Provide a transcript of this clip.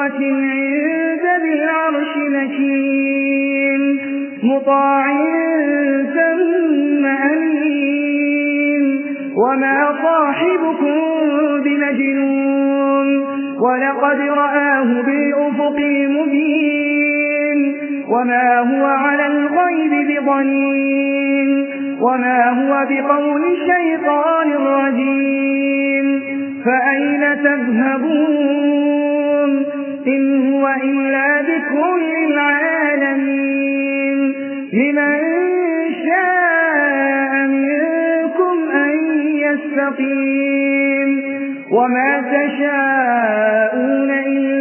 عند بالعرش مكين مطاع ثم أمين. وما صاحبكم بمجنون ولقد رآه بالأفق المبين. وما هو على الغيب بضنين وما هو بقول الشيطان الرجيم. فأين تذهبون؟ إن هو إلا ذكر للعالمين لمن شاء منكم أن يستقيم. وما تشاءون إلا